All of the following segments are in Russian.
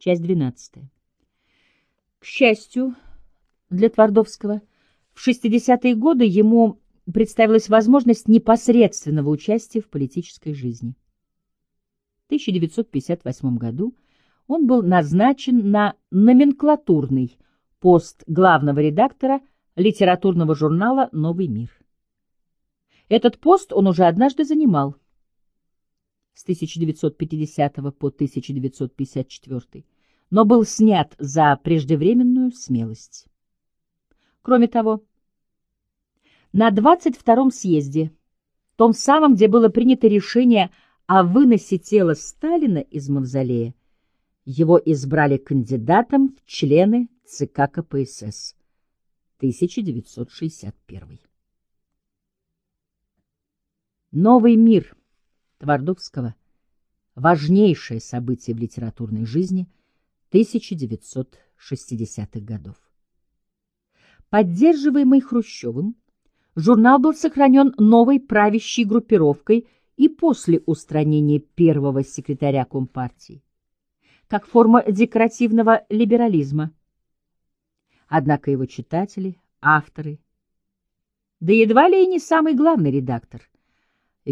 Часть 12. К счастью для Твардовского, в 60-е годы ему представилась возможность непосредственного участия в политической жизни. В 1958 году он был назначен на номенклатурный пост главного редактора литературного журнала «Новый мир». Этот пост он уже однажды занимал с 1950 по 1954, но был снят за преждевременную смелость. Кроме того, на 22-м съезде, том самом, где было принято решение о выносе тела Сталина из мавзолея, его избрали кандидатом в члены ЦК КПСС 1961. Новый мир Твардовского – важнейшее событие в литературной жизни 1960-х годов. Поддерживаемый Хрущевым, журнал был сохранен новой правящей группировкой и после устранения первого секретаря Компартии как форма декоративного либерализма. Однако его читатели, авторы, да едва ли и не самый главный редактор,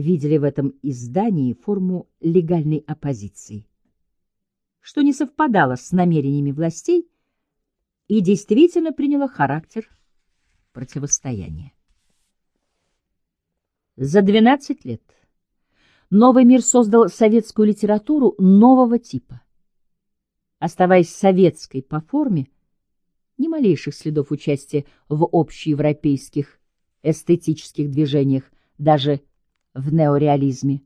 видели в этом издании форму легальной оппозиции, что не совпадало с намерениями властей и действительно приняло характер противостояния. За 12 лет новый мир создал советскую литературу нового типа оставаясь советской по форме, ни малейших следов участия в общеевропейских эстетических движениях, даже в неореализме.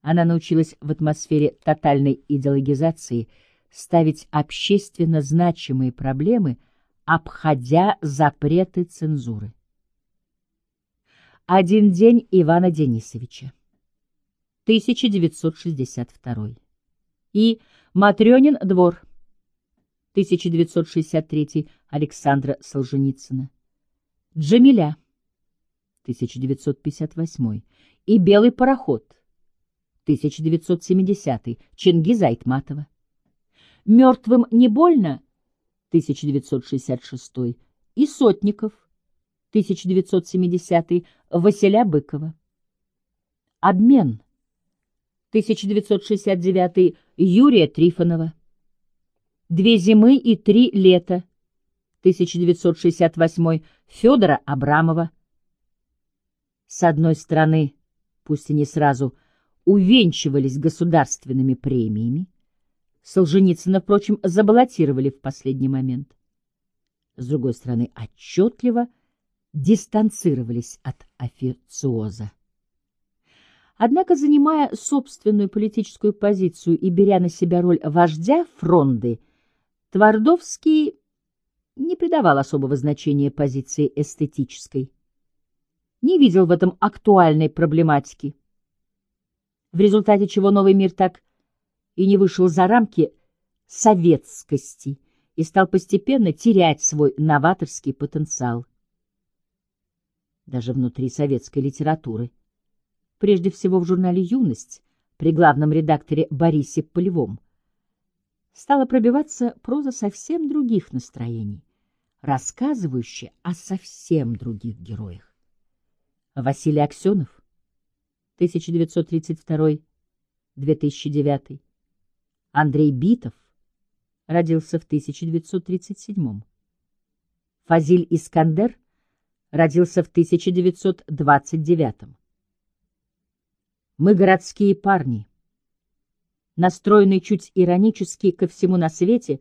Она научилась в атмосфере тотальной идеологизации ставить общественно значимые проблемы, обходя запреты цензуры. Один день Ивана Денисовича. 1962 и Матрёнин двор 1963 Александра Солженицына, Джамиля 1958 и Белый пароход. 1970 Чингиза Айтматова, Мертвым не больно. 1966 и Сотников. 1970 Василя Быкова. Обмен. 1969 Юрия Трифонова. Две зимы и три лета. 1968 Федора Абрамова. С одной стороны, пусть и не сразу, увенчивались государственными премиями. Солженицына, впрочем, забаллотировали в последний момент. С другой стороны, отчетливо дистанцировались от официоза. Однако, занимая собственную политическую позицию и беря на себя роль вождя фронды, Твардовский не придавал особого значения позиции эстетической, не видел в этом актуальной проблематики, в результате чего новый мир так и не вышел за рамки советскости и стал постепенно терять свой новаторский потенциал. Даже внутри советской литературы – прежде всего в журнале «Юность» при главном редакторе Борисе Полевом, стала пробиваться проза совсем других настроений, рассказывающая о совсем других героях. Василий Аксенов, 1932-2009, Андрей Битов, родился в 1937 Фазиль Искандер родился в 1929 мы городские парни. Настроенные чуть иронически ко всему на свете,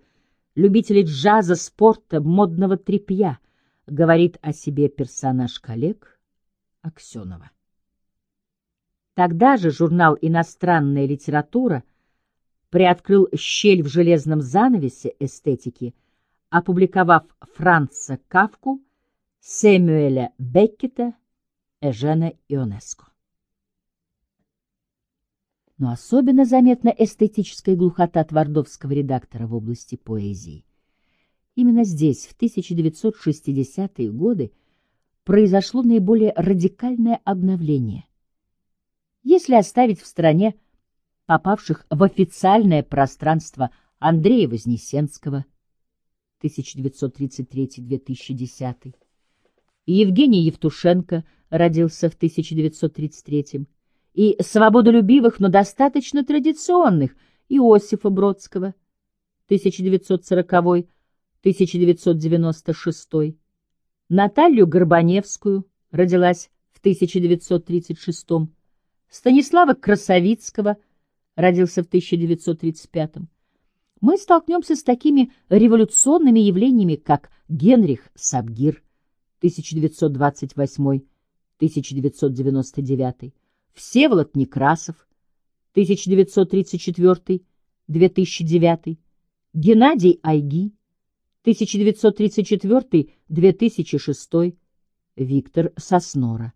любители джаза, спорта, модного тряпья, говорит о себе персонаж коллег Аксенова. Тогда же журнал «Иностранная литература» приоткрыл щель в железном занавесе эстетики, опубликовав Франца Кавку, Сэмюэля Беккета, Эжена Ионеско но особенно заметна эстетическая глухота твардовского редактора в области поэзии. Именно здесь, в 1960-е годы, произошло наиболее радикальное обновление. Если оставить в стороне попавших в официальное пространство Андрея Вознесенского 1933-2010, и Евгений Евтушенко родился в 1933 и свободолюбивых, но достаточно традиционных Иосифа Бродского 1940-1996, Наталью Горбаневскую родилась в 1936 Станислава Красовицкого родился в 1935 мы столкнемся с такими революционными явлениями, как Генрих Сабгир 1928-1999, Всеволод Некрасов 1934-2009, Геннадий Айги 1934-2006, Виктор Соснора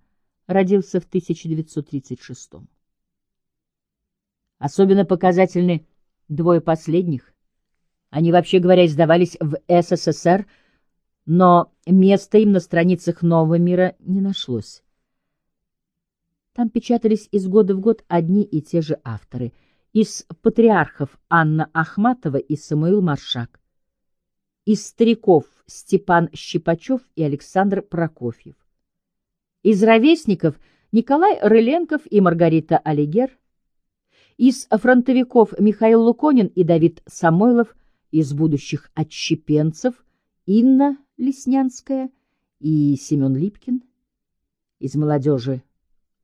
родился в 1936. Особенно показательны двое последних. Они, вообще говоря, издавались в СССР, но места им на страницах «Нового мира» не нашлось. Там печатались из года в год одни и те же авторы. Из патриархов Анна Ахматова и Самуил Маршак. Из стариков Степан Щипачев и Александр Прокофьев. Из ровесников Николай Рыленков и Маргарита Алигер. Из фронтовиков Михаил Луконин и Давид Самойлов. Из будущих отщепенцев Инна Леснянская и Семен Липкин. Из молодежи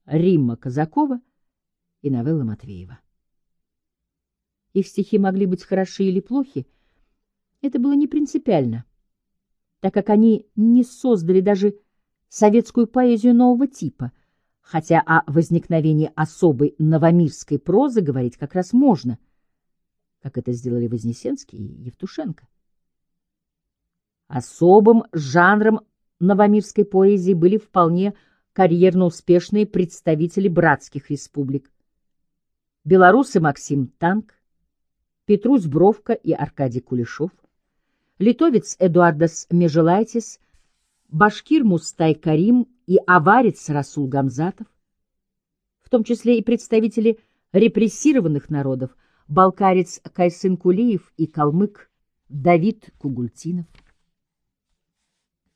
Римма Казакова и новелла Матвеева. Их стихи могли быть хороши или плохи, это было не принципиально, так как они не создали даже советскую поэзию нового типа, хотя о возникновении особой новомирской прозы говорить как раз можно, как это сделали Вознесенский и Евтушенко. Особым жанром новомирской поэзии были вполне карьерно успешные представители братских республик. Белорусы Максим Танк, Петрусь Бровка и Аркадий Кулешов, литовец Эдуардас Межелайтис, башкир Мустай Карим и аварец Расул Гамзатов, в том числе и представители репрессированных народов, балкарец Кайсын Кулиев и калмык Давид Кугультинов.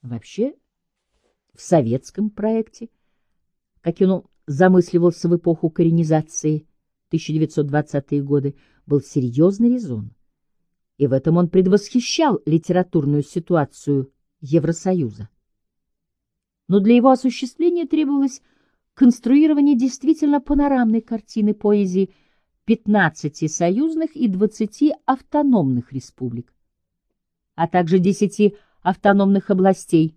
Вообще, в советском проекте, как он замысливался в эпоху коренизации 1920-е годы, был серьезный резон. И в этом он предвосхищал литературную ситуацию Евросоюза. Но для его осуществления требовалось конструирование действительно панорамной картины поэзии 15 союзных и 20 автономных республик, а также 10 автономных областей,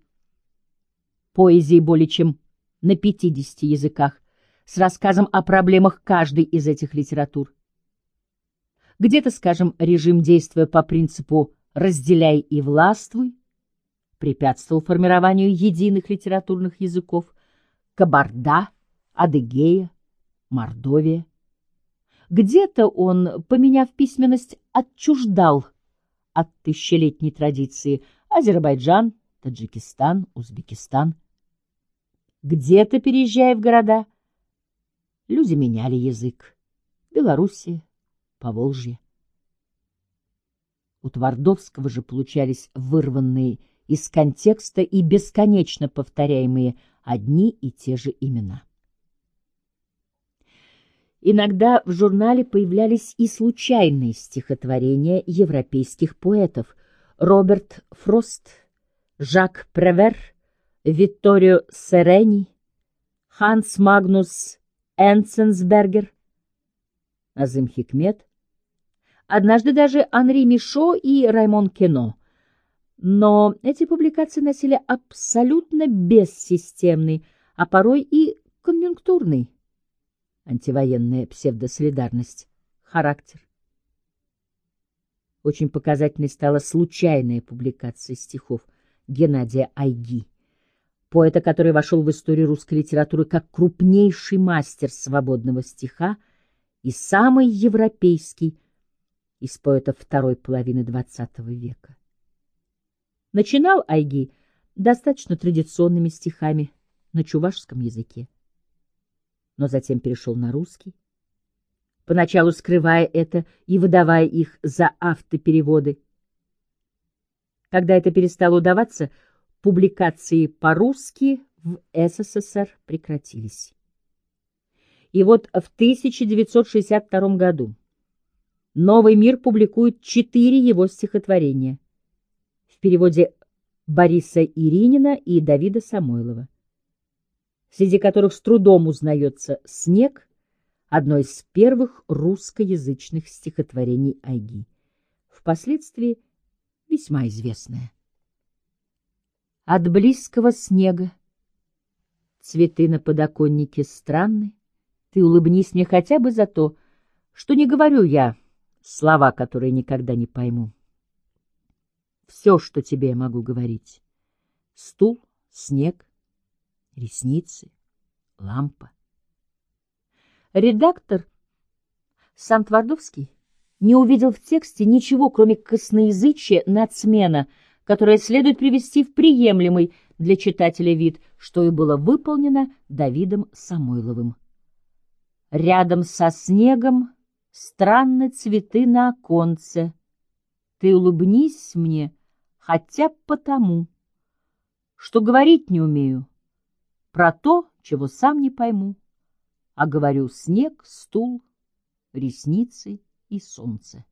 поэзии более чем на 50 языках, с рассказом о проблемах каждой из этих литератур. Где-то, скажем, режим действия по принципу «разделяй и властвуй» препятствовал формированию единых литературных языков Кабарда, Адыгея, Мордовия. Где-то он, поменяв письменность, отчуждал от тысячелетней традиции Азербайджан, Таджикистан, Узбекистан. Где-то, переезжая в города, люди меняли язык. Белоруссия, Поволжье. У Твардовского же получались вырванные из контекста и бесконечно повторяемые одни и те же имена. Иногда в журнале появлялись и случайные стихотворения европейских поэтов Роберт Фрост, Жак Превер, Витторио Серени, Ханс Магнус Энценсбергер, Азым Хикмет, однажды даже Анри Мишо и Раймон Кено. Но эти публикации носили абсолютно бессистемный, а порой и конъюнктурный антивоенная псевдосолидарность, характер. Очень показательной стала случайная публикация стихов Геннадия Айги, поэта, который вошел в историю русской литературы как крупнейший мастер свободного стиха и самый европейский из поэтов второй половины XX века. Начинал Айги достаточно традиционными стихами на чувашском языке но затем перешел на русский. поначалу скрывая это и выдавая их за автопереводы. Когда это перестало удаваться, публикации по-русски в СССР прекратились. И вот в 1962 году «Новый мир» публикует четыре его стихотворения в переводе Бориса Иринина и Давида Самойлова, среди которых с трудом узнается «Снег», одно из первых русскоязычных стихотворений Айги, впоследствии весьма известное. От близкого снега цветы на подоконнике странны, ты улыбнись мне хотя бы за то, что не говорю я слова, которые никогда не пойму. Все, что тебе я могу говорить. Стул, снег, ресницы, лампа. Редактор сам Твардовский не увидел в тексте ничего, кроме косноязычия нацмена, которое следует привести в приемлемый для читателя вид, что и было выполнено Давидом Самойловым. Рядом со снегом странны цветы на оконце. Ты улыбнись мне хотя бы потому, что говорить не умею про то, чего сам не пойму, а говорю снег, стул, ресницы и солнце.